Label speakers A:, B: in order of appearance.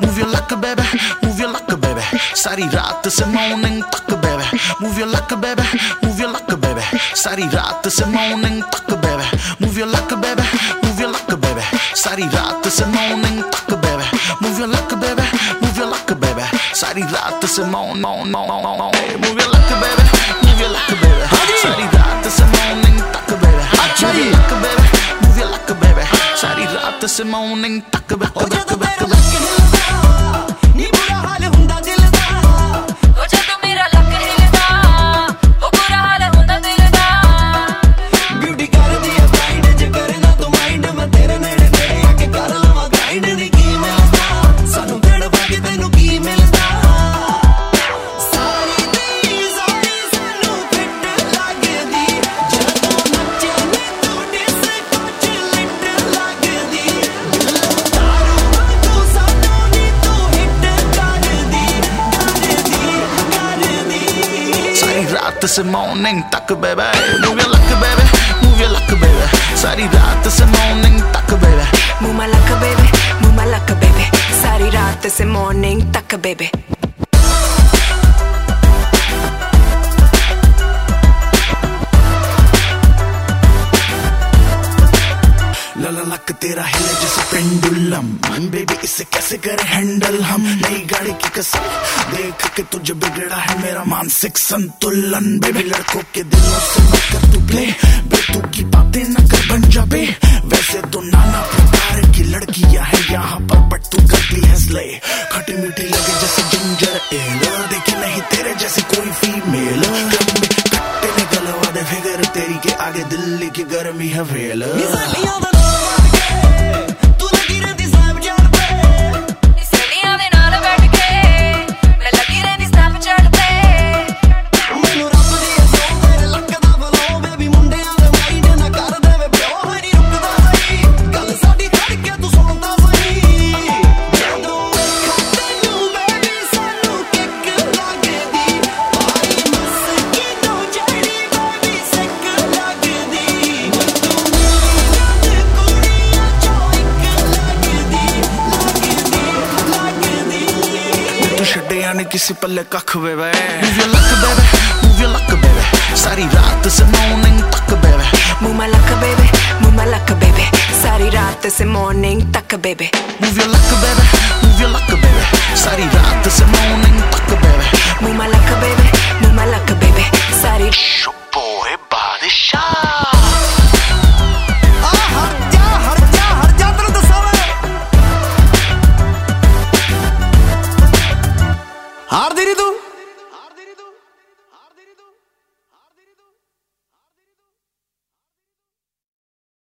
A: Move your luck, baby. Move your luck, baby. Sari rat is a moaning tuck, baby. Move your luck, baby. Move your luck, baby. Sari rat is a moaning tuck, baby. Move your luck, baby. Move your luck, baby. Sari rat is a moaning tuck, baby. Move your luck, baby. Move your luck, baby. Sari rat is a moan, moan, moan, moan, moan. Move your luck. اس موننگ تک بک رات سے morning تک baby move your look baby move your look baby ساری رات سے morning تک baby
B: move my look baby move my look baby ساری رات سے مارننگ تک بیبے
A: ہلے جیسے پینڈولم من بیبی، اسے کیسے کرے ہینڈل ہم؟ نئی گاڑی کی قسم۔ دیکھ کے تجھے بگڑا ہے میرا مانسک سنتولن بیبی، لڑکوں کے دلوں سے مت کر تو پلے۔ بے تو کی باتیں نہ کر بن جا بے ویسے تو نانا پرکار کی لڑکیاں ہیں یہاں پر بٹ تو کرتی ہے سلے کھٹی میٹھی لگے جیسے جنجر ایل۔ دیکھے نہیں تیرے جیسے کوئی فیمیل۔ کٹے نکلوا دے فگر تیری کے آگے دلی کی گرمی ہے ویل۔ مارنگ لکھ بے لک بے